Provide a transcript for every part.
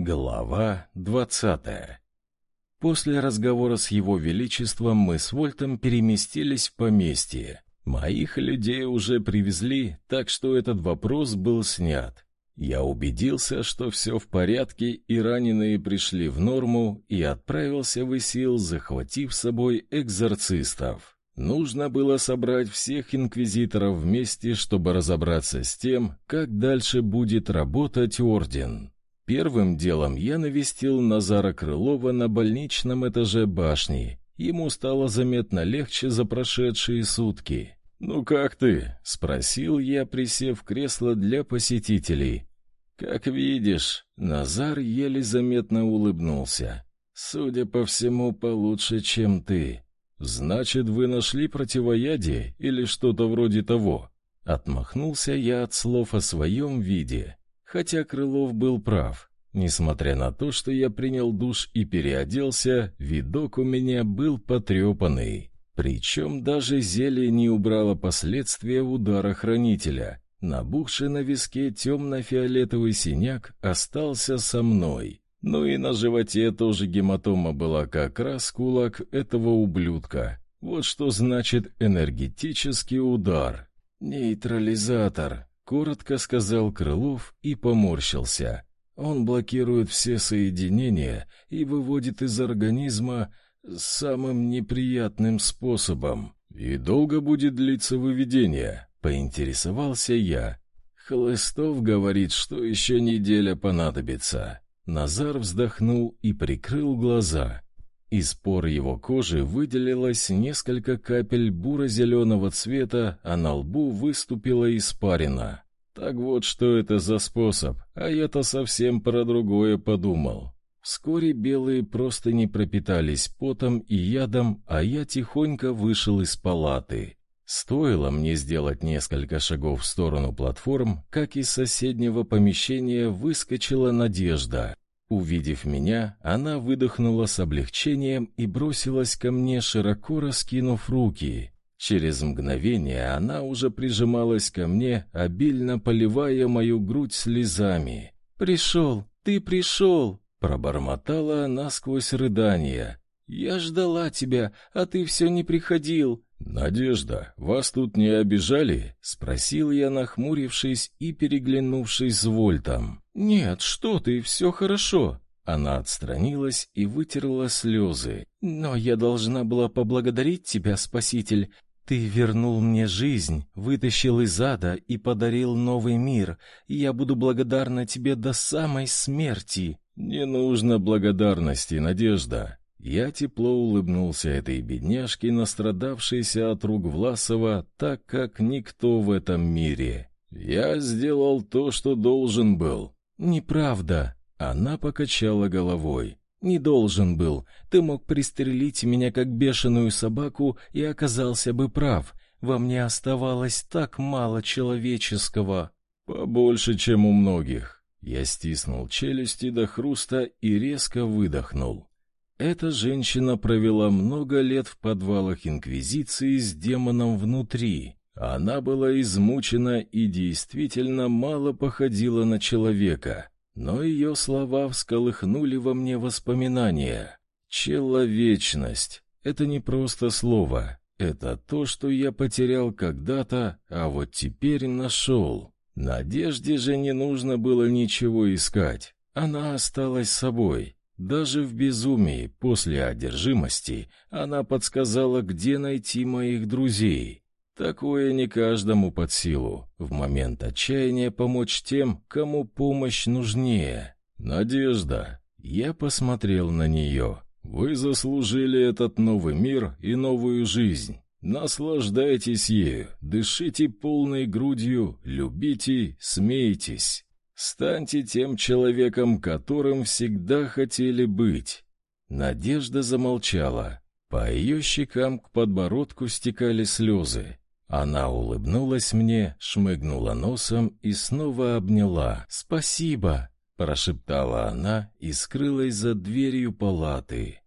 Глава двадцатая После разговора с его величеством мы с Вольтом переместились в поместье. Моих людей уже привезли, так что этот вопрос был снят. Я убедился, что все в порядке и раненые пришли в норму, и отправился в Исил, захватив с собой экзорцистов. Нужно было собрать всех инквизиторов вместе, чтобы разобраться с тем, как дальше будет работать орден. Первым делом я навестил Назара Крылова на больничном этаже башни. Ему стало заметно легче за прошедшие сутки. «Ну как ты?» — спросил я, присев в кресло для посетителей. «Как видишь», — Назар еле заметно улыбнулся. «Судя по всему, получше, чем ты. Значит, вы нашли противоядие или что-то вроде того?» Отмахнулся я от слов о своем виде. Хотя Крылов был прав. Несмотря на то, что я принял душ и переоделся, видок у меня был потрепанный. Причем даже зелье не убрало последствия удара хранителя. Набухший на виске темно-фиолетовый синяк остался со мной. Ну и на животе тоже гематома была как раз кулак этого ублюдка. Вот что значит энергетический удар. Нейтрализатор. Коротко сказал Крылов и поморщился. Он блокирует все соединения и выводит из организма самым неприятным способом. И долго будет длиться выведение, поинтересовался я. Хлыстов говорит, что еще неделя понадобится. Назар вздохнул и прикрыл глаза. Из пор его кожи выделилось несколько капель буро-зеленого цвета, а на лбу выступила испарина. Так вот, что это за способ, а я-то совсем про другое подумал. Вскоре белые просто не пропитались потом и ядом, а я тихонько вышел из палаты. Стоило мне сделать несколько шагов в сторону платформ, как из соседнего помещения выскочила Надежда. Увидев меня, она выдохнула с облегчением и бросилась ко мне, широко раскинув руки. Через мгновение она уже прижималась ко мне, обильно поливая мою грудь слезами. «Пришел! Ты пришел!» — пробормотала она сквозь рыдания. «Я ждала тебя, а ты все не приходил». «Надежда, вас тут не обижали?» — спросил я, нахмурившись и переглянувшись с Вольтом. «Нет, что ты, все хорошо». Она отстранилась и вытерла слезы. «Но я должна была поблагодарить тебя, Спаситель. Ты вернул мне жизнь, вытащил из ада и подарил новый мир. Я буду благодарна тебе до самой смерти». «Не нужно благодарности, Надежда». Я тепло улыбнулся этой бедняжке, настрадавшейся от рук Власова, так как никто в этом мире. «Я сделал то, что должен был». «Неправда». Она покачала головой. «Не должен был. Ты мог пристрелить меня как бешеную собаку и оказался бы прав. Во мне оставалось так мало человеческого». «Побольше, чем у многих». Я стиснул челюсти до хруста и резко выдохнул. Эта женщина провела много лет в подвалах Инквизиции с демоном внутри. Она была измучена и действительно мало походила на человека, но ее слова всколыхнули во мне воспоминания. Человечность — это не просто слово, это то, что я потерял когда-то, а вот теперь нашел. Надежде же не нужно было ничего искать, она осталась собой. Даже в безумии, после одержимости, она подсказала, где найти моих друзей. Такое не каждому под силу. В момент отчаяния помочь тем, кому помощь нужнее. Надежда. Я посмотрел на нее. Вы заслужили этот новый мир и новую жизнь. Наслаждайтесь ею, дышите полной грудью, любите, смейтесь. Станьте тем человеком, которым всегда хотели быть. Надежда замолчала. По ее щекам к подбородку стекали слезы. Она улыбнулась мне, шмыгнула носом и снова обняла. «Спасибо!» — прошептала она и скрылась за дверью палаты.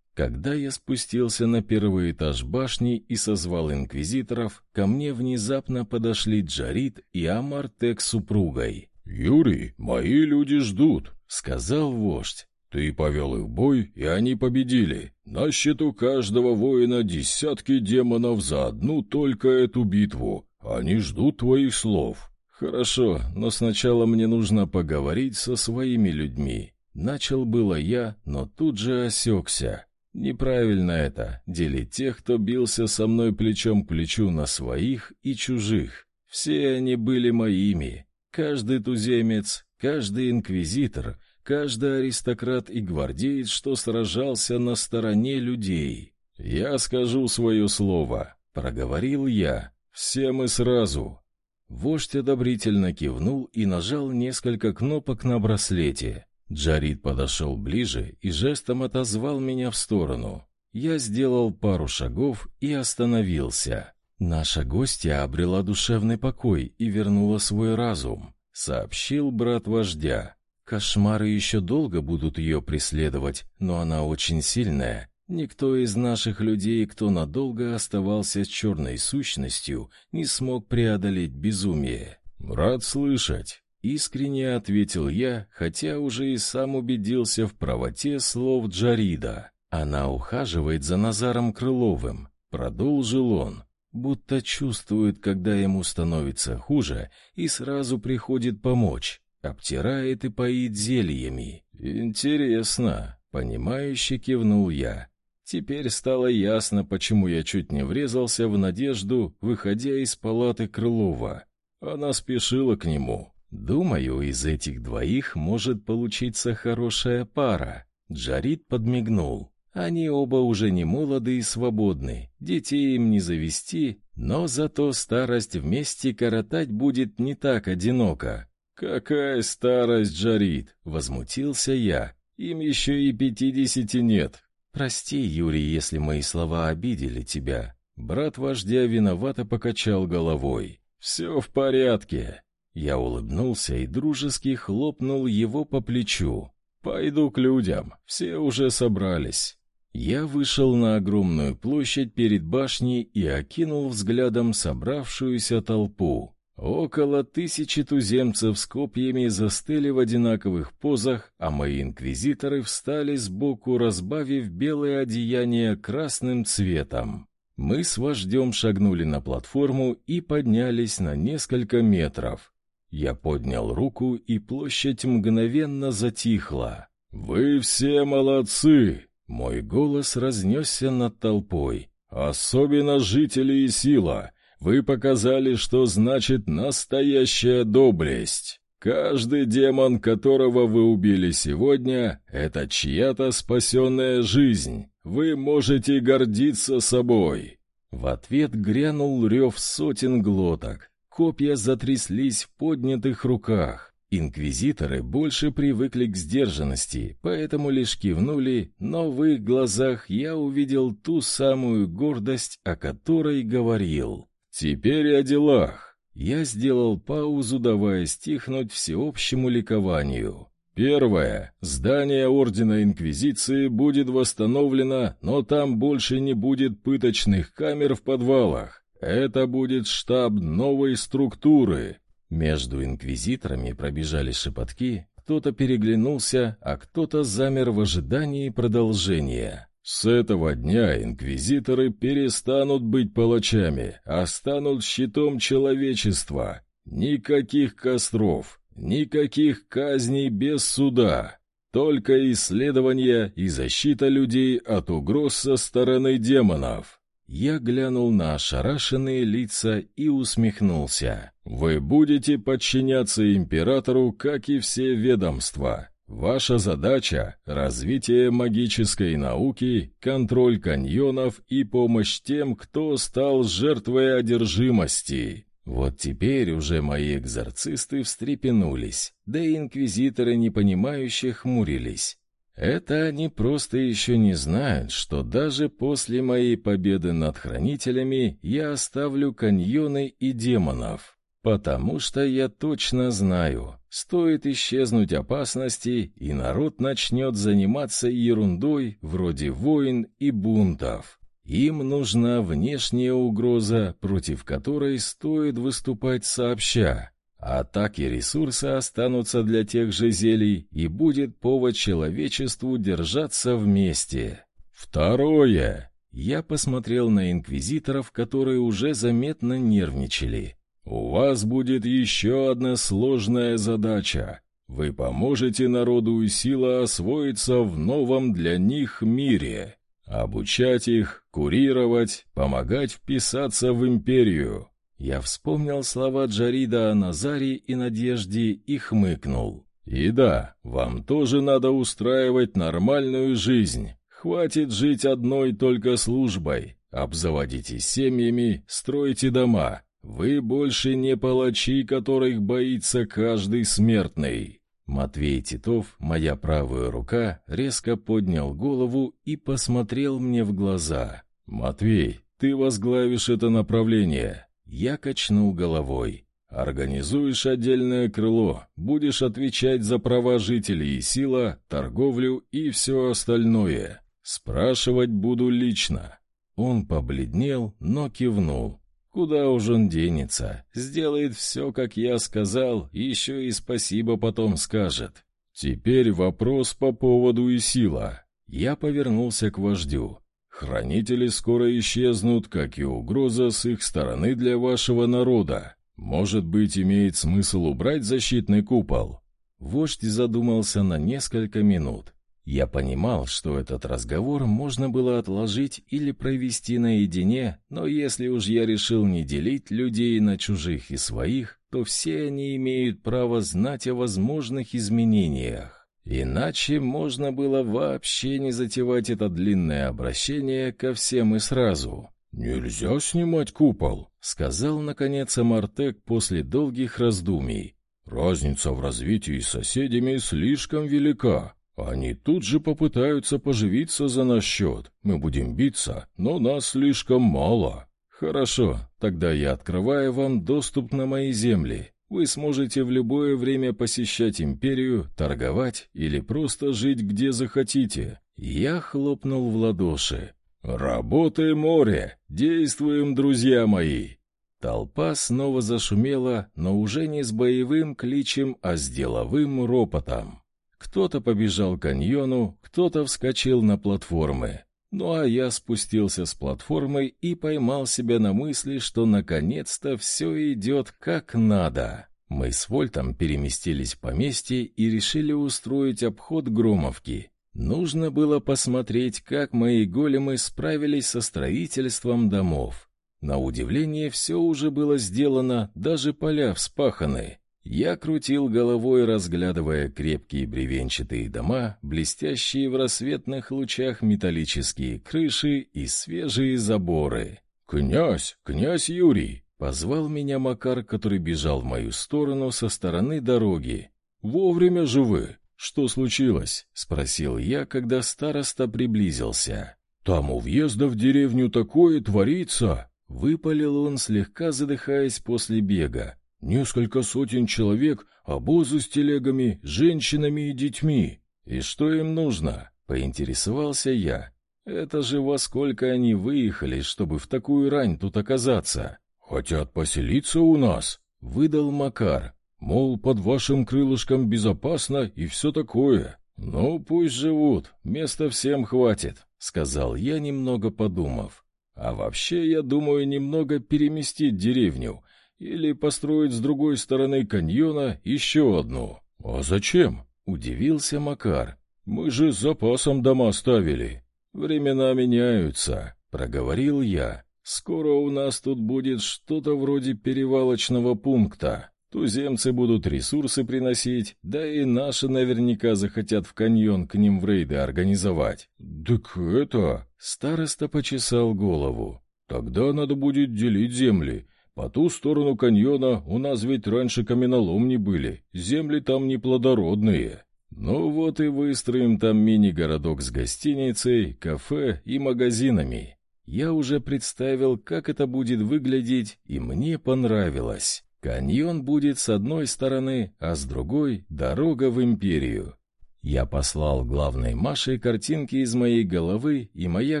Когда я спустился на первый этаж башни и созвал инквизиторов, ко мне внезапно подошли Джарит и Амартек с супругой. «Юрий, мои люди ждут», — сказал вождь. «Ты повел их в бой, и они победили. На счету каждого воина десятки демонов за одну только эту битву. Они ждут твоих слов». «Хорошо, но сначала мне нужно поговорить со своими людьми». Начал было я, но тут же осекся. Неправильно это — делить тех, кто бился со мной плечом к плечу на своих и чужих. Все они были моими. Каждый туземец, каждый инквизитор, каждый аристократ и гвардеец, что сражался на стороне людей. «Я скажу свое слово», — проговорил я. «Все мы сразу». Вождь одобрительно кивнул и нажал несколько кнопок на браслете. Джарид подошел ближе и жестом отозвал меня в сторону. Я сделал пару шагов и остановился. Наша гостья обрела душевный покой и вернула свой разум, сообщил брат вождя. Кошмары еще долго будут ее преследовать, но она очень сильная. Никто из наших людей, кто надолго оставался с черной сущностью, не смог преодолеть безумие. Рад слышать. Искренне ответил я, хотя уже и сам убедился в правоте слов Джарида. Она ухаживает за Назаром Крыловым, продолжил он, будто чувствует, когда ему становится хуже, и сразу приходит помочь, обтирает и поит зельями. Интересно, понимающе кивнул я. Теперь стало ясно, почему я чуть не врезался в надежду, выходя из палаты Крылова. Она спешила к нему, Думаю, из этих двоих может получиться хорошая пара. Джарид подмигнул. Они оба уже не молоды и свободны, детей им не завести, но зато старость вместе коротать будет не так одиноко. «Какая старость, Джарид!» — возмутился я. «Им еще и пятидесяти нет». «Прости, Юрий, если мои слова обидели тебя». Брат вождя виновато покачал головой. «Все в порядке. Я улыбнулся и дружески хлопнул его по плечу. «Пойду к людям, все уже собрались». Я вышел на огромную площадь перед башней и окинул взглядом собравшуюся толпу. Около тысячи туземцев с копьями застыли в одинаковых позах, а мои инквизиторы встали сбоку, разбавив белое одеяние красным цветом. Мы с вождем шагнули на платформу и поднялись на несколько метров. Я поднял руку, и площадь мгновенно затихла. «Вы все молодцы!» Мой голос разнесся над толпой. «Особенно жители и сила! Вы показали, что значит настоящая доблесть!» Каждый демон, которого вы убили сегодня, это чья-то спасенная жизнь. Вы можете гордиться собой. В ответ грянул рев сотен глоток. Копья затряслись в поднятых руках. Инквизиторы больше привыкли к сдержанности, поэтому лишь кивнули, но в их глазах я увидел ту самую гордость, о которой говорил. «Теперь о делах». Я сделал паузу, давая стихнуть всеобщему ликованию. Первое. Здание Ордена Инквизиции будет восстановлено, но там больше не будет пыточных камер в подвалах. Это будет штаб новой структуры. Между инквизиторами пробежали шепотки, кто-то переглянулся, а кто-то замер в ожидании продолжения. С этого дня инквизиторы перестанут быть палачами, а станут щитом человечества. Никаких костров, никаких казней без суда. Только исследования и защита людей от угроз со стороны демонов. Я глянул на ошарашенные лица и усмехнулся. «Вы будете подчиняться императору, как и все ведомства. Ваша задача — развитие магической науки, контроль каньонов и помощь тем, кто стал жертвой одержимости». Вот теперь уже мои экзорцисты встрепенулись, да и инквизиторы непонимающе хмурились. Это они просто еще не знают, что даже после моей победы над хранителями я оставлю каньоны и демонов. Потому что я точно знаю, стоит исчезнуть опасности, и народ начнет заниматься ерундой вроде войн и бунтов. Им нужна внешняя угроза, против которой стоит выступать сообща, А так и ресурсы останутся для тех же зелий, и будет повод человечеству держаться вместе. Второе. Я посмотрел на инквизиторов, которые уже заметно нервничали. У вас будет еще одна сложная задача. Вы поможете народу и сила освоиться в новом для них мире. Обучать их, курировать, помогать вписаться в империю. Я вспомнил слова Джарида о Назаре и Надежде и хмыкнул. И да, вам тоже надо устраивать нормальную жизнь. Хватит жить одной только службой. Обзаводитесь семьями, стройте дома. Вы больше не палачи, которых боится каждый смертный. Матвей Титов, моя правая рука, резко поднял голову и посмотрел мне в глаза. «Матвей, ты возглавишь это направление. Я качнул головой. «Организуешь отдельное крыло, будешь отвечать за права жителей и сила, торговлю и все остальное. Спрашивать буду лично». Он побледнел, но кивнул. «Куда уж он денется? Сделает все, как я сказал, еще и спасибо потом скажет». «Теперь вопрос по поводу Исила». Я повернулся к вождю. Хранители скоро исчезнут, как и угроза с их стороны для вашего народа. Может быть, имеет смысл убрать защитный купол?» Вождь задумался на несколько минут. Я понимал, что этот разговор можно было отложить или провести наедине, но если уж я решил не делить людей на чужих и своих, то все они имеют право знать о возможных изменениях. Иначе можно было вообще не затевать это длинное обращение ко всем и сразу. «Нельзя снимать купол», — сказал, наконец, Амартек после долгих раздумий. «Разница в развитии с соседями слишком велика. Они тут же попытаются поживиться за наш счет. Мы будем биться, но нас слишком мало». «Хорошо, тогда я открываю вам доступ на мои земли. Вы сможете в любое время посещать империю, торговать или просто жить где захотите. Я хлопнул в ладоши. «Работай, море! Действуем, друзья мои!» Толпа снова зашумела, но уже не с боевым кличем, а с деловым ропотом. Кто-то побежал к каньону, кто-то вскочил на платформы. Ну а я спустился с платформы и поймал себя на мысли, что наконец-то все идет как надо. Мы с Вольтом переместились в поместье и решили устроить обход Громовки. Нужно было посмотреть, как мои големы справились со строительством домов. На удивление, все уже было сделано, даже поля вспаханы. Я крутил головой, разглядывая крепкие бревенчатые дома, блестящие в рассветных лучах металлические крыши и свежие заборы. «Князь! Князь Юрий!» — позвал меня Макар, который бежал в мою сторону со стороны дороги. «Вовремя же вы! Что случилось?» — спросил я, когда староста приблизился. «Там у въезда в деревню такое творится!» — выпалил он, слегка задыхаясь после бега. Несколько сотен человек, обозы с телегами, женщинами и детьми. И что им нужно? Поинтересовался я. Это же во сколько они выехали, чтобы в такую рань тут оказаться? Хотят поселиться у нас, выдал Макар. Мол, под вашим крылышком безопасно и все такое. Ну, пусть живут, места всем хватит, сказал я, немного подумав. А вообще, я думаю, немного переместить деревню или построить с другой стороны каньона еще одну. А зачем? Удивился Макар. Мы же запасом дома ставили. Времена меняются, проговорил я. Скоро у нас тут будет что-то вроде перевалочного пункта. Туземцы будут ресурсы приносить, да и наши наверняка захотят в каньон к ним в рейды организовать. Так это... Староста почесал голову. Тогда надо будет делить земли по ту сторону каньона у нас ведь раньше каменоломни были, земли там неплодородные. Ну вот и выстроим там мини-городок с гостиницей, кафе и магазинами. Я уже представил, как это будет выглядеть, и мне понравилось. Каньон будет с одной стороны, а с другой — дорога в империю. Я послал главной Маше картинки из моей головы, и моя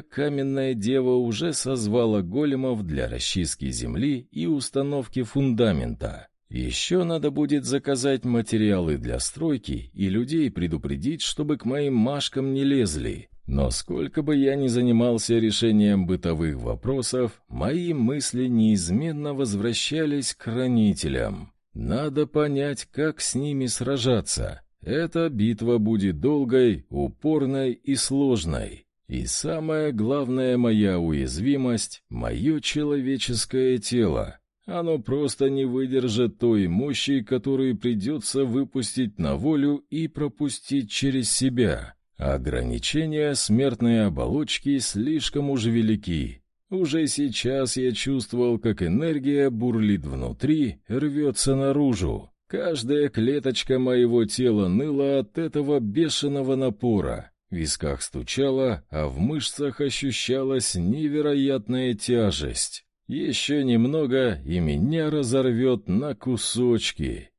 каменная дева уже созвала големов для расчистки земли и установки фундамента. Еще надо будет заказать материалы для стройки и людей предупредить, чтобы к моим машкам не лезли. Но сколько бы я ни занимался решением бытовых вопросов, мои мысли неизменно возвращались к хранителям. Надо понять, как с ними сражаться. Эта битва будет долгой, упорной и сложной. И самая главная моя уязвимость — мое человеческое тело. Оно просто не выдержит той мощи, которую придется выпустить на волю и пропустить через себя. Ограничения смертной оболочки слишком уж велики. Уже сейчас я чувствовал, как энергия бурлит внутри, рвется наружу. Каждая клеточка моего тела ныла от этого бешеного напора. В висках стучало, а в мышцах ощущалась невероятная тяжесть. Еще немного, и меня разорвет на кусочки.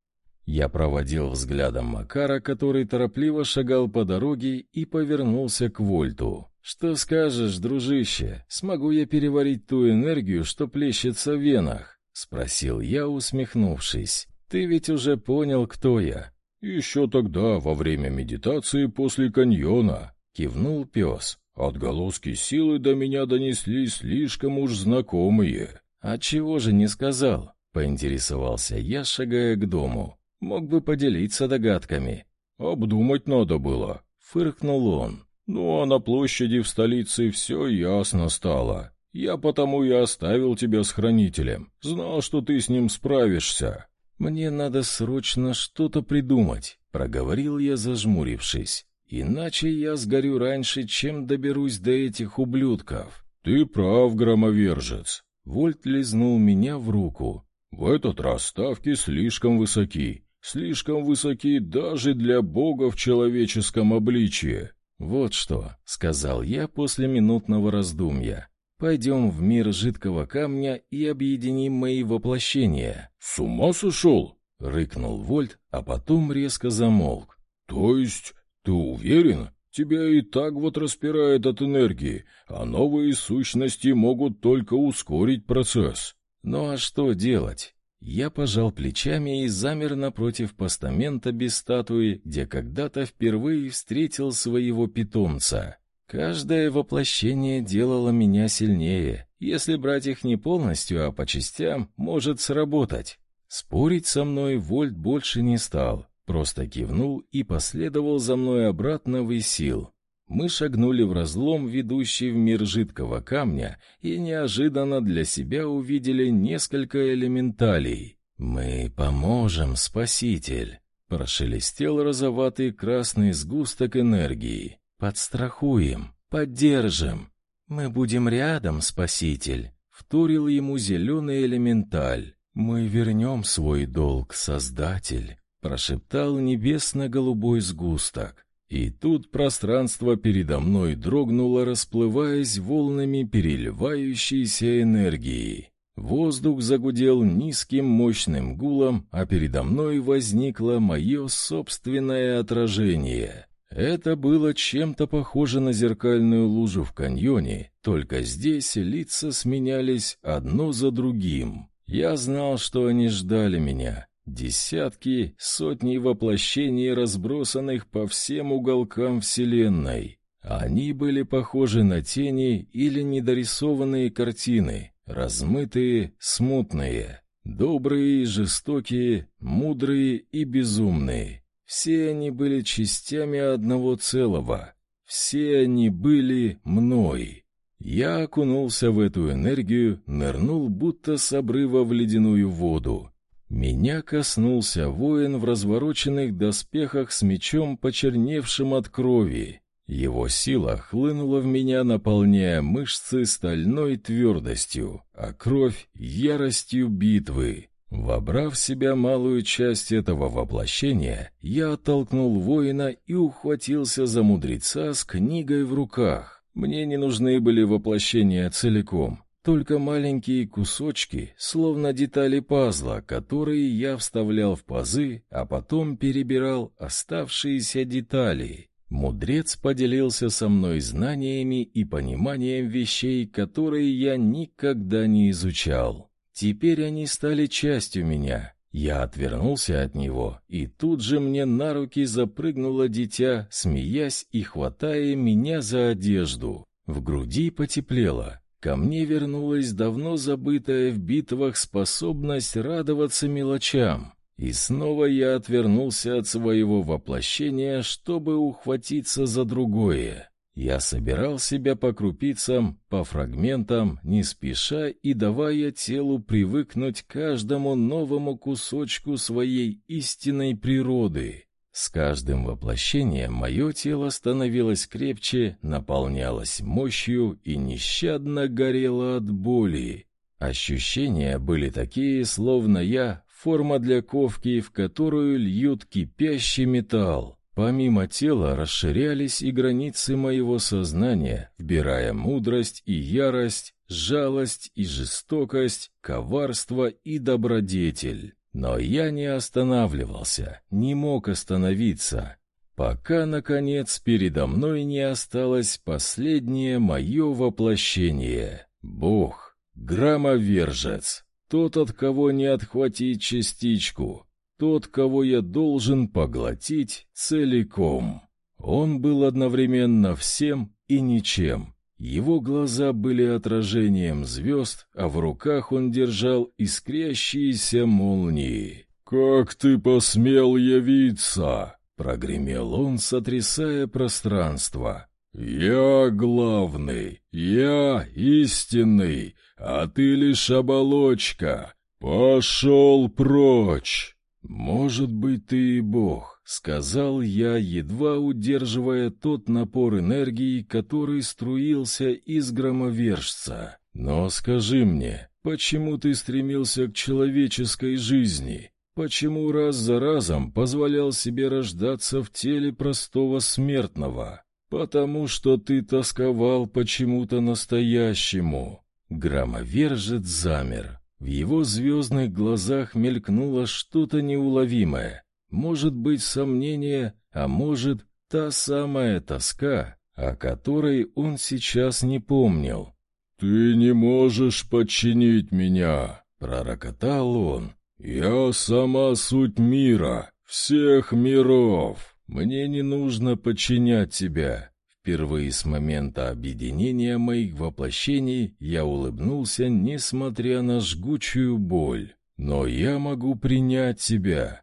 Я проводил взглядом Макара, который торопливо шагал по дороге и повернулся к Вольту. «Что скажешь, дружище, смогу я переварить ту энергию, что плещется в венах?» — спросил я, усмехнувшись. «Ты ведь уже понял, кто я». «Еще тогда, во время медитации после каньона», — кивнул пес. Отголоски силы до меня донеслись слишком уж знакомые. А чего же не сказал? Поинтересовался я, шагая к дому. Мог бы поделиться догадками. Обдумать надо было, фыркнул он. Ну а на площади в столице все ясно стало. Я потому и оставил тебя с хранителем. Знал, что ты с ним справишься. Мне надо срочно что-то придумать, проговорил я, зажмурившись. Иначе я сгорю раньше, чем доберусь до этих ублюдков. Ты прав, громовержец. Вольт лизнул меня в руку. В этот раз ставки слишком высоки. Слишком высоки даже для бога в человеческом обличье. Вот что, сказал я после минутного раздумья. Пойдем в мир жидкого камня и объединим мои воплощения. С ума сошел? рыкнул Вольт, а потом резко замолк. То есть «Ты уверен? Тебя и так вот распирает от энергии, а новые сущности могут только ускорить процесс». «Ну а что делать?» Я пожал плечами и замер напротив постамента без статуи, где когда-то впервые встретил своего питомца. Каждое воплощение делало меня сильнее. Если брать их не полностью, а по частям, может сработать. Спорить со мной Вольт больше не стал. Просто кивнул и последовал за мной обратно в Исил. Мы шагнули в разлом, ведущий в мир жидкого камня, и неожиданно для себя увидели несколько элементалей. «Мы поможем, Спаситель!» Прошелестел розоватый красный сгусток энергии. «Подстрахуем, поддержим. Мы будем рядом, Спаситель!» Вторил ему зеленый элементаль. «Мы вернем свой долг, Создатель!» прошептал небесно-голубой сгусток. И тут пространство передо мной дрогнуло, расплываясь волнами переливающейся энергии. Воздух загудел низким мощным гулом, а передо мной возникло мое собственное отражение. Это было чем-то похоже на зеркальную лужу в каньоне, только здесь лица сменялись одно за другим. Я знал, что они ждали меня, Десятки, сотни воплощений, разбросанных по всем уголкам Вселенной. Они были похожи на тени или недорисованные картины, размытые, смутные, добрые и жестокие, мудрые и безумные. Все они были частями одного целого. Все они были мной. Я окунулся в эту энергию, нырнул будто с обрыва в ледяную воду. Меня коснулся воин в развороченных доспехах с мечом, почерневшим от крови. Его сила хлынула в меня, наполняя мышцы стальной твердостью, а кровь — яростью битвы. Вобрав в себя малую часть этого воплощения, я оттолкнул воина и ухватился за мудреца с книгой в руках. Мне не нужны были воплощения целиком. Только маленькие кусочки, словно детали пазла, которые я вставлял в пазы, а потом перебирал оставшиеся детали. Мудрец поделился со мной знаниями и пониманием вещей, которые я никогда не изучал. Теперь они стали частью меня. Я отвернулся от него, и тут же мне на руки запрыгнуло дитя, смеясь и хватая меня за одежду. В груди потеплело. Ко мне вернулась давно забытая в битвах способность радоваться мелочам. И снова я отвернулся от своего воплощения, чтобы ухватиться за другое. Я собирал себя по крупицам, по фрагментам, не спеша и давая телу привыкнуть к каждому новому кусочку своей истинной природы. С каждым воплощением мое тело становилось крепче, наполнялось мощью и нещадно горело от боли. Ощущения были такие, словно я — форма для ковки, в которую льют кипящий металл. Помимо тела расширялись и границы моего сознания, вбирая мудрость и ярость, жалость и жестокость, коварство и добродетель. Но я не останавливался, не мог остановиться, пока, наконец, передо мной не осталось последнее мое воплощение — Бог, громовержец, тот, от кого не отхватить частичку, тот, кого я должен поглотить целиком. Он был одновременно всем и ничем. Его глаза были отражением звезд, а в руках он держал искрящиеся молнии. «Как ты посмел явиться?» — прогремел он, сотрясая пространство. «Я главный, я истинный, а ты лишь оболочка. Пошел прочь!» «Может быть, ты и бог», — сказал я, едва удерживая тот напор энергии, который струился из громовержца. «Но скажи мне, почему ты стремился к человеческой жизни? Почему раз за разом позволял себе рождаться в теле простого смертного? Потому что ты тосковал почему-то настоящему». Громовержец замер. В его звездных глазах мелькнуло что-то неуловимое. Может быть, сомнение, а может, та самая тоска, о которой он сейчас не помнил. «Ты не можешь подчинить меня», — пророкотал он. «Я сама суть мира, всех миров. Мне не нужно подчинять тебя. Впервые с момента объединения моих воплощений я улыбнулся, несмотря на жгучую боль. «Но я могу принять тебя!»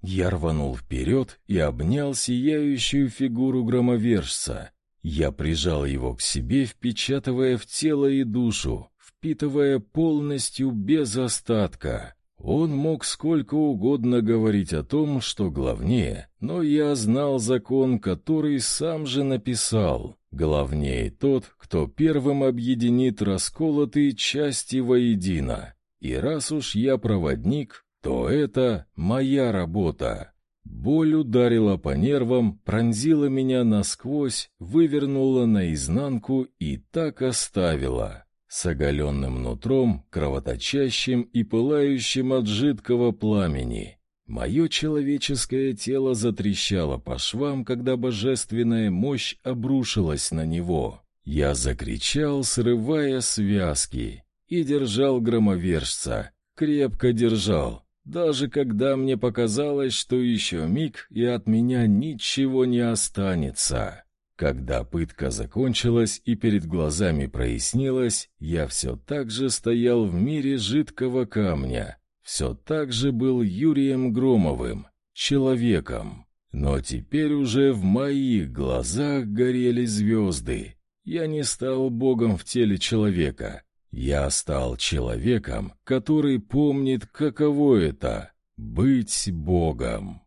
Я рванул вперед и обнял сияющую фигуру громовержца. Я прижал его к себе, впечатывая в тело и душу, впитывая полностью без остатка. Он мог сколько угодно говорить о том, что главнее, но я знал закон, который сам же написал. Главнее тот, кто первым объединит расколотые части воедино. И раз уж я проводник, то это моя работа. Боль ударила по нервам, пронзила меня насквозь, вывернула наизнанку и так оставила с оголенным нутром, кровоточащим и пылающим от жидкого пламени. Мое человеческое тело затрещало по швам, когда божественная мощь обрушилась на него. Я закричал, срывая связки, и держал громовержца, крепко держал, даже когда мне показалось, что еще миг, и от меня ничего не останется. Когда пытка закончилась и перед глазами прояснилось, я все так же стоял в мире жидкого камня, все так же был Юрием Громовым, человеком. Но теперь уже в моих глазах горели звезды. Я не стал богом в теле человека. Я стал человеком, который помнит, каково это — быть богом.